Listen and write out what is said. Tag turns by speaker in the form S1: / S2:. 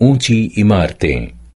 S1: Uchi y Marte.